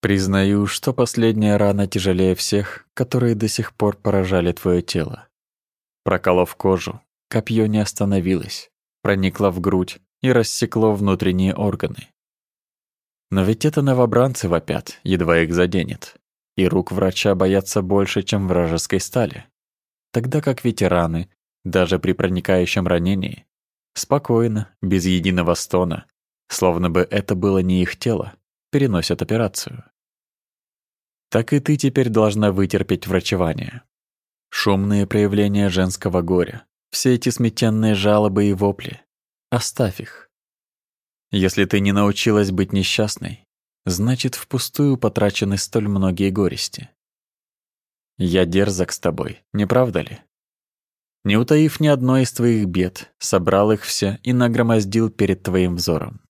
Признаю, что последняя рана тяжелее всех, которые до сих пор поражали твое тело. Проколов кожу, копье не остановилось, проникло в грудь и рассекло внутренние органы. Но ведь это новобранцы вопят, едва их заденет. И рук врача боятся больше, чем вражеской стали. Тогда как ветераны, даже при проникающем ранении, спокойно, без единого стона, словно бы это было не их тело, переносят операцию. Так и ты теперь должна вытерпеть врачевание. Шумные проявления женского горя, все эти сметенные жалобы и вопли. Оставь их. Если ты не научилась быть несчастной, значит, впустую потрачены столь многие горести. Я дерзок с тобой, не правда ли? Не утаив ни одной из твоих бед, собрал их все и нагромоздил перед твоим взором.